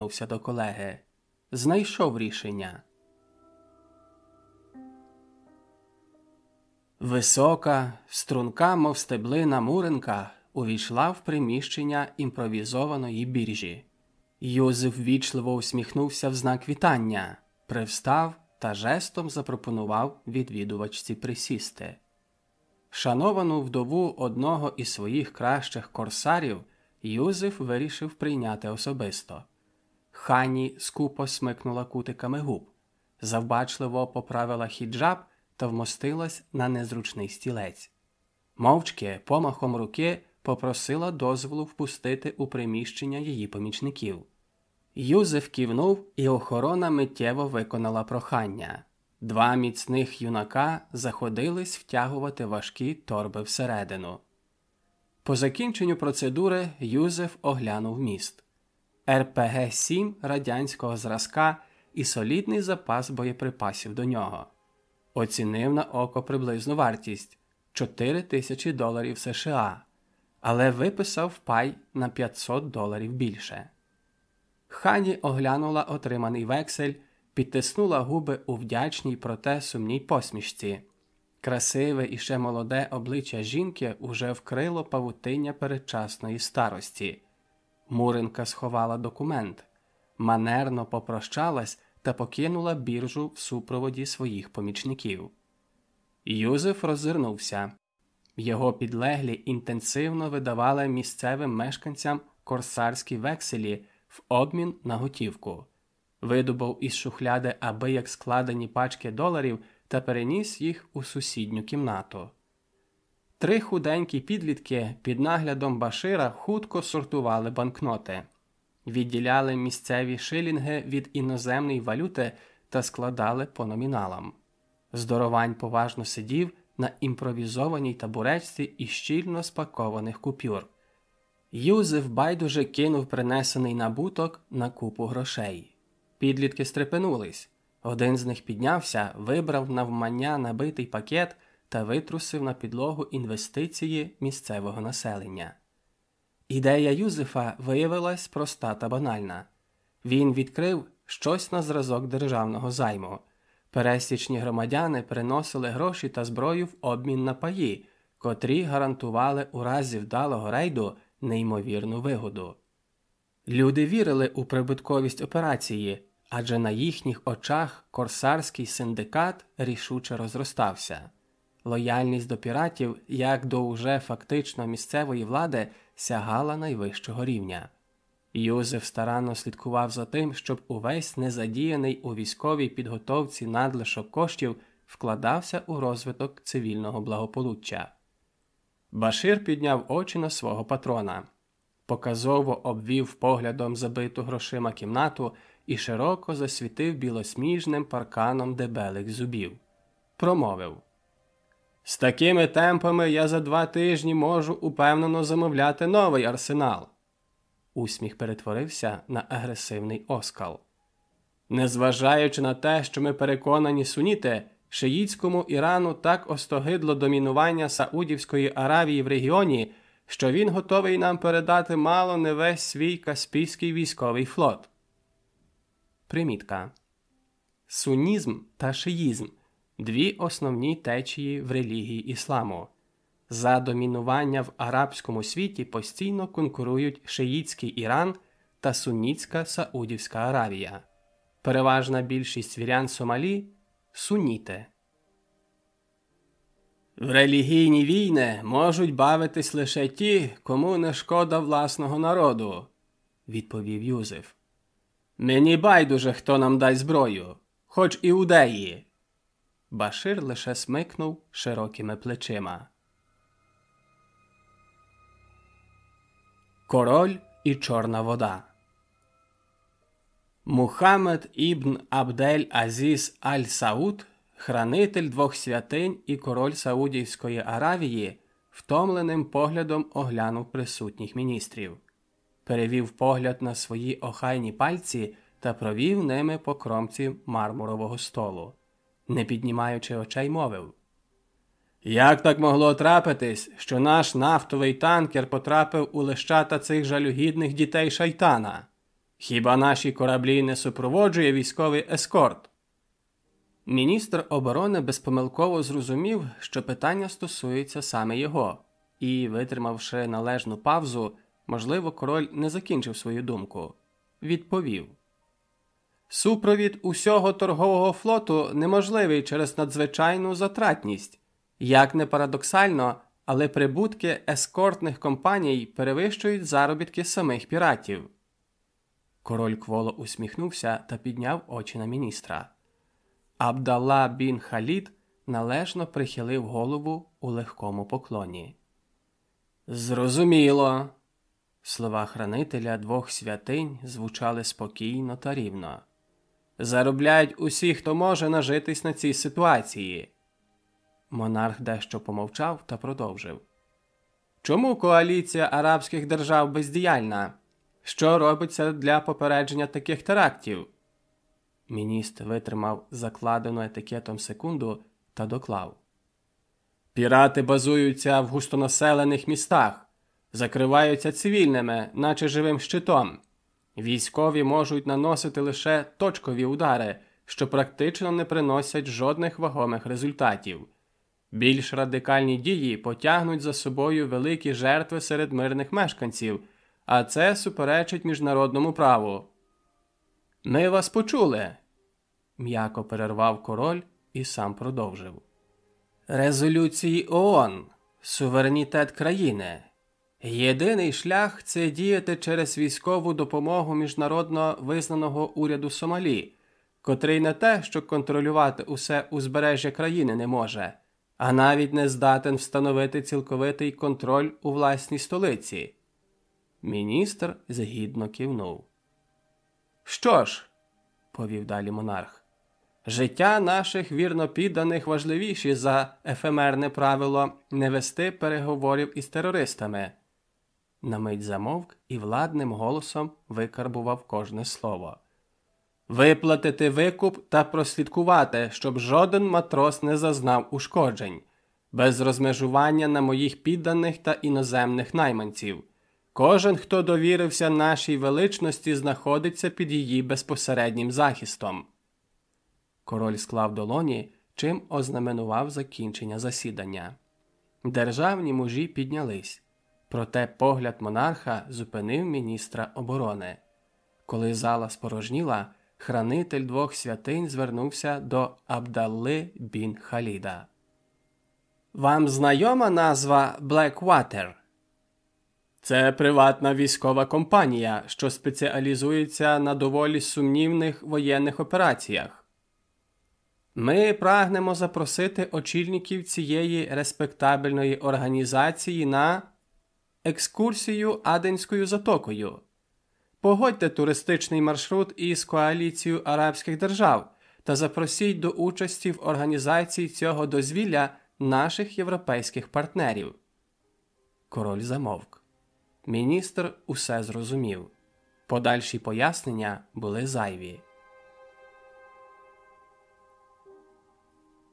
звернувся до колеги. Знайшов рішення. Висока, струнка, мов стеблина муренка, увійшла в приміщення імпровізованої біржі. Йозеф ввічливо усміхнувся в знак вітання, привстав та жестом запропонував відвідувачці присісти. Шановану вдову одного із своїх кращих корсарів Юзеф вирішив прийняти особисто. Хані скупо смикнула кутиками губ, завбачливо поправила хіджаб та вмостилась на незручний стілець. Мовчки, помахом руки, попросила дозволу впустити у приміщення її помічників. Юзеф кивнув, і охорона миттєво виконала прохання. Два міцних юнака заходились втягувати важкі торби всередину. По закінченню процедури Юзеф оглянув вміст РПГ 7 радянського зразка і солідний запас боєприпасів до нього. Оцінив на око приблизну вартість 4 тисячі доларів США, але виписав пай на 500 доларів більше. Хані оглянула отриманий вексель, підтиснула губи у вдячній, проте сумній посмішці. Красиве і ще молоде обличчя жінки уже вкрило павутиння передчасної старості. Муринка сховала документ, манерно попрощалась та покинула біржу в супроводі своїх помічників. Юзеф роззирнувся. Його підлеглі інтенсивно видавали місцевим мешканцям корсарські векселі в обмін на готівку, видобув із шухляди аби як складені пачки доларів та переніс їх у сусідню кімнату. Три худенькі підлітки під наглядом Башира хутко сортували банкноти, відділяли місцеві шилінги від іноземної валюти та складали по номіналам. Здоровань поважно сидів на імпровізованій табуречці із щільно спакованих купюр. Юзеф байдуже кинув принесений набуток на купу грошей. Підлітки стрепенулись. Один з них піднявся, вибрав навмання набитий пакет та витрусив на підлогу інвестиції місцевого населення. Ідея Юзефа виявилась проста та банальна. Він відкрив щось на зразок державного займу. Пересічні громадяни приносили гроші та зброю в обмін на паї, котрі гарантували у разі вдалого рейду неймовірну вигоду. Люди вірили у прибутковість операції, адже на їхніх очах корсарський синдикат рішуче розростався. Лояльність до піратів, як до уже фактично місцевої влади, сягала найвищого рівня. Юзеф старанно слідкував за тим, щоб увесь незадіяний у військовій підготовці надлишок коштів вкладався у розвиток цивільного благополуччя. Башир підняв очі на свого патрона, показово обвів поглядом забиту грошима кімнату і широко засвітив білосміжним парканом дебелих зубів. Промовив З такими темпами я за два тижні можу упевнено замовляти новий арсенал. Усміх перетворився на агресивний оскал. Незважаючи на те, що ми переконані суніти, шиїцькому Ірану так остогидло домінування Саудівської Аравії в регіоні, що він готовий нам передати мало не весь свій Каспійський військовий флот. Примітка Сунізм та шиїзм дві основні течії в релігії ісламу. За домінування в арабському світі постійно конкурують шиїцький Іран та сунітська Саудівська Аравія. Переважна більшість вірян Сомалі суніти. В релігійні війни можуть бавитись лише ті, кому не шкода власного народу, відповів Юзеф. Мені байдуже, хто нам дасть зброю, хоч іудеї. Башир лише смикнув широкими плечима. Король і Чорна вода. Мухаммед ібн Абдель Азіз Аль Сауд, хранитель двох святинь і король Саудівської Аравії, втомленим поглядом оглянув присутніх міністрів, перевів погляд на свої охайні пальці та провів ними по кромці мармурового столу, не піднімаючи очей, мовив. Як так могло трапитись, що наш нафтовий танкер потрапив у лещата цих жалюгідних дітей шайтана? Хіба наші кораблі не супроводжує військовий ескорт? Міністр оборони безпомилково зрозумів, що питання стосується саме його, і, витримавши належну павзу, можливо, король не закінчив свою думку. Відповів Супровід усього торгового флоту неможливий через надзвичайну затратність. Як не парадоксально, але прибутки ескортних компаній перевищують заробітки самих піратів. Король кволо усміхнувся та підняв очі на міністра. Абдалла бін Халід належно прихилив голову у легкому поклоні. Зрозуміло. Слова хранителя двох святинь звучали спокійно та рівно. Заробляють усі, хто може нажитись на цій ситуації. Монарх дещо помовчав та продовжив. Чому коаліція арабських держав бездіяльна? Що робиться для попередження таких терактів? Міністр витримав закладену етикетом секунду та доклав. Пірати базуються в густонаселених містах, закриваються цивільними, наче живим щитом. Військові можуть наносити лише точкові удари, що практично не приносять жодних вагомих результатів. Більш радикальні дії потягнуть за собою великі жертви серед мирних мешканців, а це суперечить міжнародному праву. Ми вас почули, м'яко перервав король і сам продовжив. Резолюції ООН, суверенітет країни. Єдиний шлях це діяти через військову допомогу міжнародно визнаного уряду Сомалі, котрий не те, що контролювати усе узбережжя країни не може, а навіть не здатен встановити цілковитий контроль у власній столиці. Міністр згідно кивнув. Що ж, повів далі монарх, життя наших вірно підданих важливіші за ефемерне правило не вести переговорів із терористами. На мить замовк і владним голосом викарбував кожне слово. Виплатити викуп та прослідкувати, щоб жоден матрос не зазнав ушкоджень, без розмежування на моїх підданих та іноземних найманців. Кожен, хто довірився нашій величності, знаходиться під її безпосереднім захистом. Король склав долоні, чим ознаменував закінчення засідання. Державні мужі піднялись. Проте погляд монарха зупинив міністра оборони. Коли зала спорожніла, хранитель двох святинь звернувся до Абдалли бін Халіда. Вам знайома назва Blackwater? Це приватна військова компанія, що спеціалізується на доволі сумнівних воєнних операціях. Ми прагнемо запросити очільників цієї респектабельної організації на екскурсію Аденською затокою. Погодьте туристичний маршрут із коаліцією арабських держав та запросіть до участі в організації цього дозвілля наших європейських партнерів. Король замовк. Міністр усе зрозумів. Подальші пояснення були зайві.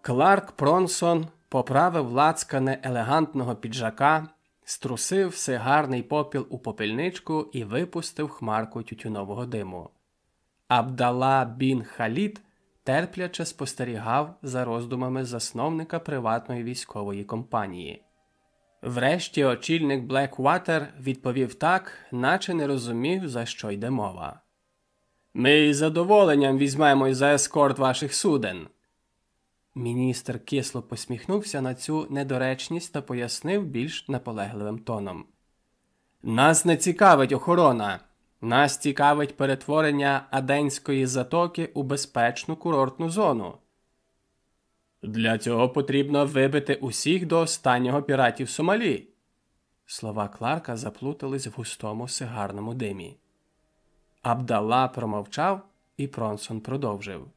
Кларк Пронсон поправив лацкане елегантного піджака струсив сигарний попіл у попільничку і випустив хмарку тютюнового диму. Абдала бін Халід терпляче спостерігав за роздумами засновника приватної військової компанії. Врешті очільник Блекватер відповів так, наче не розумів, за що йде мова. Ми із задоволенням візьмемо за ескорт ваших суден. Міністр кисло посміхнувся на цю недоречність та пояснив більш наполегливим тоном. Нас не цікавить охорона, нас цікавить перетворення Аденської затоки у безпечну курортну зону. Для цього потрібно вибити усіх до останнього піратів Сомалі. Слова Кларка заплутались в густому сигарному димі. Абдалла промовчав, і Пронсон продовжив.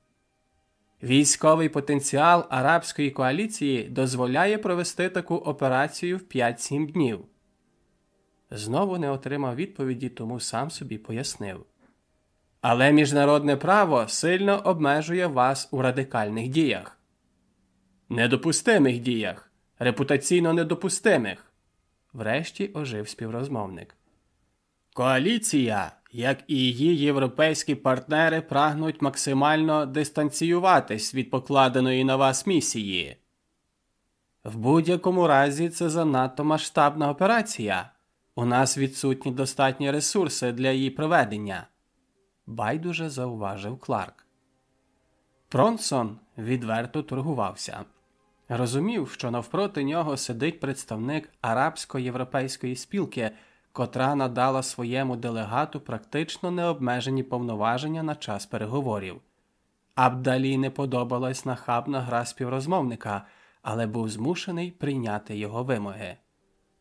Військовий потенціал арабської коаліції дозволяє провести таку операцію в 5-7 днів. Знову не отримав відповіді, тому сам собі пояснив. Але міжнародне право сильно обмежує вас у радикальних діях, недопустимих діях, репутаційно недопустимих. Врешті ожив співрозмовник. Коаліція як і її європейські партнери прагнуть максимально дистанціюватись від покладеної на вас місії. В будь-якому разі це занадто масштабна операція. У нас відсутні достатні ресурси для її проведення, байдуже зауважив Кларк. Пронсон відверто торгувався. Розумів, що навпроти нього сидить представник арабсько-європейської спілки, котра надала своєму делегату практично необмежені повноваження на час переговорів. Абдалі не подобалась нахабна гра співрозмовника, але був змушений прийняти його вимоги.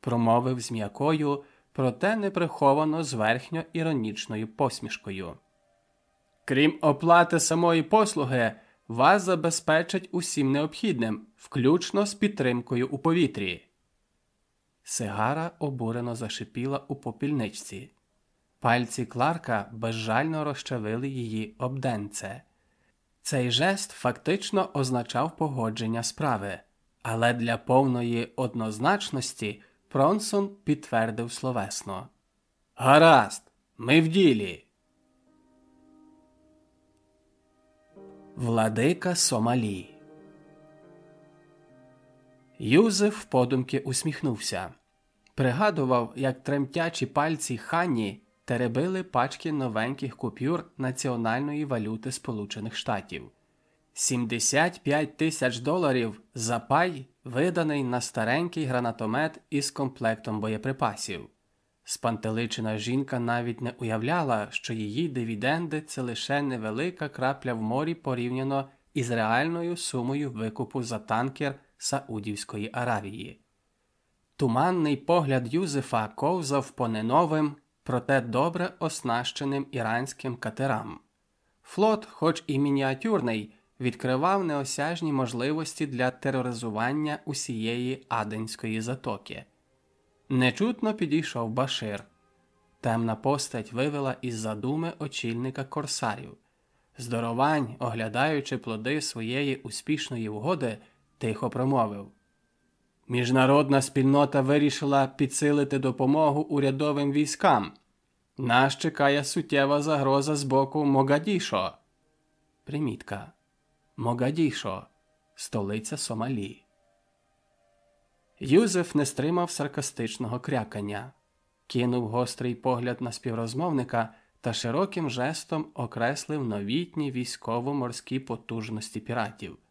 Промовив з м'якою, проте неприховано зверхньо іронічною посмішкою. Крім оплати самої послуги, вас забезпечать усім необхідним, включно з підтримкою у повітрі. Сигара обурено зашипіла у попільничці. Пальці Кларка безжально розчавили її обденце. Цей жест фактично означав погодження справи, але для повної однозначності Пронсон підтвердив словесно Гаразд, ми в ділі. Владика Сомалі. Юзеф подумки усміхнувся. Пригадував, як тремтячі пальці хані теребили пачки новеньких купюр національної валюти Сполучених Штатів. 75 тисяч доларів за пай, виданий на старенький гранатомет із комплектом боєприпасів. Спантеличена жінка навіть не уявляла, що її дивіденди це лише невелика крапля в морі порівняно із реальною сумою викупу за танкер Саудівської Аравії. Туманний погляд Юзефа ковзав по неновим, проте добре оснащеним іранським катерам. Флот, хоч і мініатюрний, відкривав неосяжні можливості для тероризування усієї Аденської затоки. Нечутно підійшов Башир. Темна постать вивела із задуми очільника корсарів. Здоровань, оглядаючи плоди своєї успішної угоди, тихо промовив Міжнародна спільнота вирішила підсилити допомогу урядовим військам. Нас чекає суттєва загроза з боку Могадішо. Примітка. Могадішо, столиця Сомалі. Юзеф не стримав саркастичного крякання, кинув гострий погляд на співрозмовника та широким жестом окреслив новітні військово-морські потужності піратів.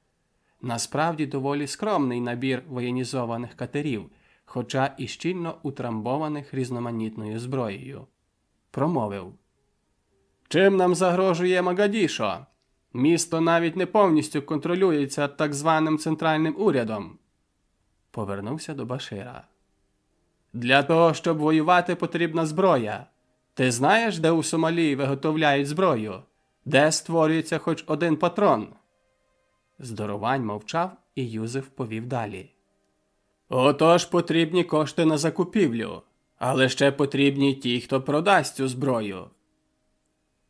Насправді доволі скромний набір воєнізованих катерів, хоча і щільно утрамбованих різноманітною зброєю. Промовив Чим нам загрожує Магадішо? Місто навіть не повністю контролюється так званим центральним урядом. Повернувся до Башира. Для того, щоб воювати, потрібна зброя. Ти знаєш, де у Сомалі виготовляють зброю, де створюється хоч один патрон? Здоровань мовчав, і Юзеф повів далі. Отож потрібні кошти на закупівлю, але ще потрібні ті, хто продасть цю зброю.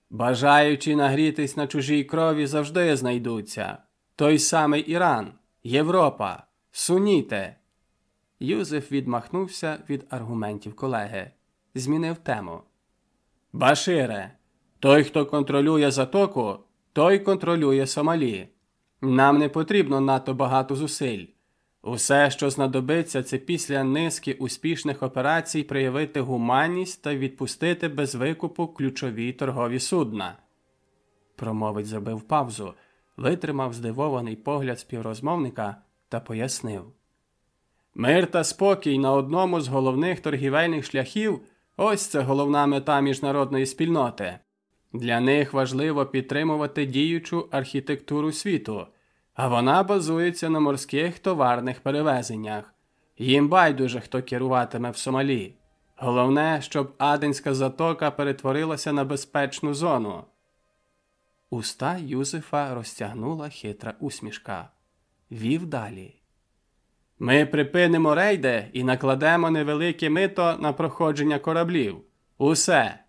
Бажаючи нагрітись на чужій крові завжди знайдуться. Той самий Іран, Європа, суніте. Юзеф відмахнувся від аргументів колеги, змінив тему. Башире, той, хто контролює затоку, той контролює Сомалі. Нам не потрібно надто багато зусиль. Усе, що знадобиться, це після низки успішних операцій проявити гуманність та відпустити без викупу ключові торгові судна. Промовець зробив павзу, витримав здивований погляд співрозмовника та пояснив. Мир та спокій на одному з головних торгівельних шляхів ось це головна мета міжнародної спільноти. Для них важливо підтримувати діючу архітектуру світу, а вона базується на морських товарних перевезеннях. Їм байдуже хто керуватиме в Сомалі. Головне, щоб Аденська затока перетворилася на безпечну зону. Уста Юзефа розтягнула хитра усмішка. Вів далі. Ми припинимо рейди і накладемо невелике мито на проходження кораблів. Усе.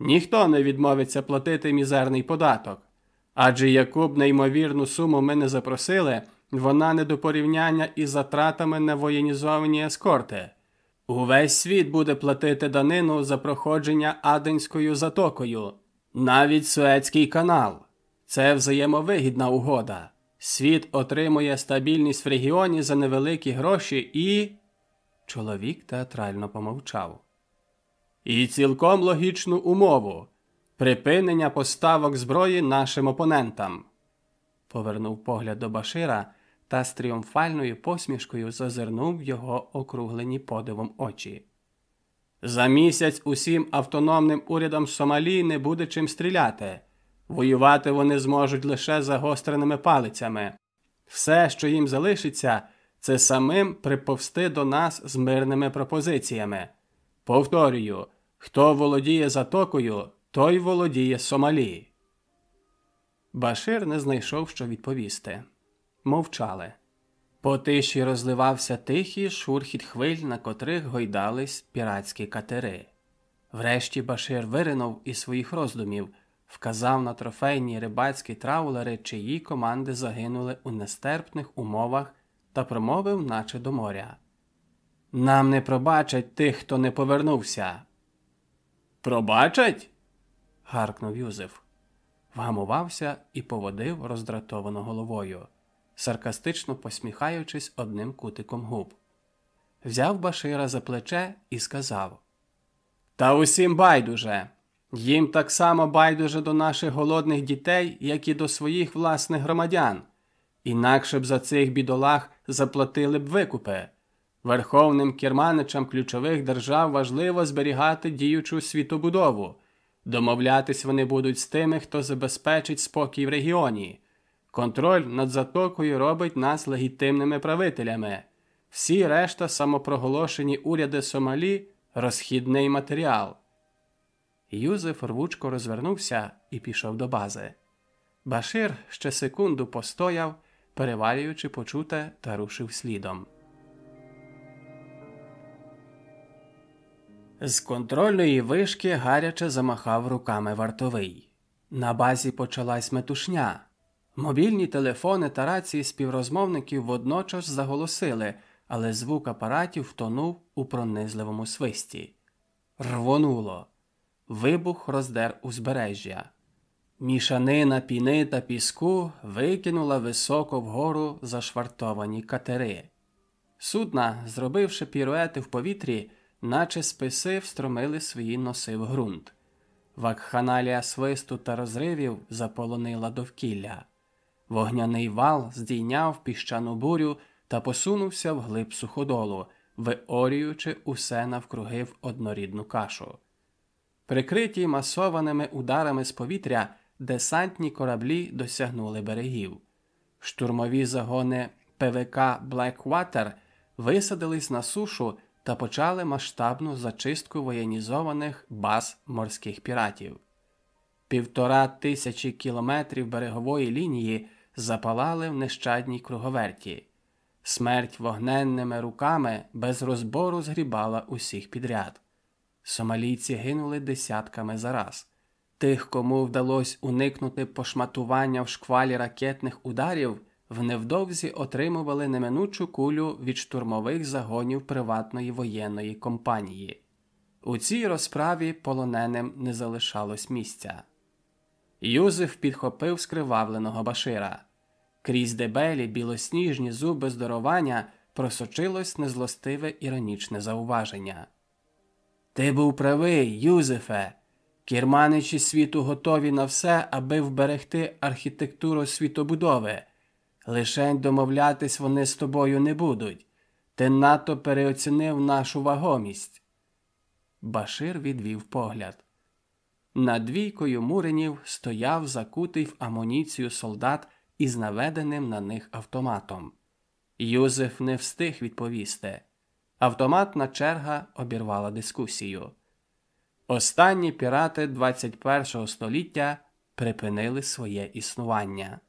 Ніхто не відмовиться платити мізерний податок. Адже яку б неймовірну суму ми не запросили, вона не до порівняння із затратами на воєнізовані ескорти. Увесь світ буде платити данину за проходження Аденською затокою, навіть Суецький канал. Це взаємовигідна угода. Світ отримує стабільність в регіоні за невеликі гроші і. Чоловік театрально помовчав. І цілком логічну умову припинення поставок зброї нашим опонентам. Повернув погляд до Башира та з тріумфальною посмішкою зазирнув його округлені подивом очі. За місяць усім автономним урядам Сомалі не буде чим стріляти. Воювати вони зможуть лише загостреними палицями. Все, що їм залишиться, це самим приповсти до нас з мирними пропозиціями. Повторюю, хто володіє затокою, той володіє Сомалі. Башир не знайшов, що відповісти. Мовчали. По тиші розливався тихий шурхіт хвиль, на котрих гойдались піратські катери. Врешті Башир виринув із своїх роздумів, вказав на трофейні рибацькі траулери, чиї команди загинули у нестерпних умовах та промовив, наче до моря. Нам не пробачать тих, хто не повернувся. Пробачать? гаркнув Юзеф. Вгамувався і поводив роздратовано головою, саркастично посміхаючись одним кутиком губ. Взяв Башира за плече і сказав Та усім байдуже. Їм так само байдуже до наших голодних дітей, як і до своїх власних громадян. Інакше б за цих бідолах заплатили б викупи. Верховним керманичам ключових держав важливо зберігати діючу світобудову. Домовлятись вони будуть з тими, хто забезпечить спокій в регіоні. Контроль над затокою робить нас легітимними правителями. Всі решта самопроголошені уряди Сомалі розхідний матеріал. Юзеф рвучко розвернувся і пішов до бази. Башир ще секунду постояв, перевалюючи почуте, та рушив слідом. З контрольної вишки гаряче замахав руками вартовий. На базі почалась метушня. Мобільні телефони та рації співрозмовників водночас заголосили, але звук апаратів втонув у пронизливому свисті. Рвонуло. Вибух роздер узбережжя. Мішанина піни та піску викинула високо вгору зашвартовані катери. Судна, зробивши піруети в повітрі, наче списи встромили свої носи в ґрунт. Вакханалія свисту та розривів заполонила довкілля. Вогняний вал здійняв піщану бурю та посунувся вглиб суходолу, виорюючи усе навкруги в однорідну кашу. Прикриті масованими ударами з повітря, десантні кораблі досягнули берегів. Штурмові загони ПВК Blackwater висадились на сушу та почали масштабну зачистку воєнізованих баз морських піратів. Півтора тисячі кілометрів берегової лінії запалали в нещадній круговерті. Смерть вогненними руками без розбору згрібала усіх підряд. Сомалійці гинули десятками за раз. Тих, кому вдалося уникнути пошматування в шквалі ракетних ударів, в невдовзі отримували неминучу кулю від штурмових загонів приватної воєнної компанії. У цій розправі полоненим не залишалось місця. Юзеф підхопив скривавленого башира. Крізь дебелі білосніжні зуби здоровання просочилось незлостиве іронічне зауваження. Ти був правий, Юзефе. Кірманичі світу готові на все, аби вберегти архітектуру світобудови. Лишень домовлятись вони з тобою не будуть. Ти надто переоцінив нашу вагомість. Башир відвів погляд. Над двійкою муренів стояв закутий в амуніцію солдат із наведеним на них автоматом. Юзеф не встиг відповісти. Автоматна черга обірвала дискусію. Останні пірати 21 століття припинили своє існування.